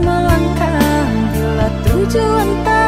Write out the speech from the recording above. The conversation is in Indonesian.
melangkah. Bila tujuan tak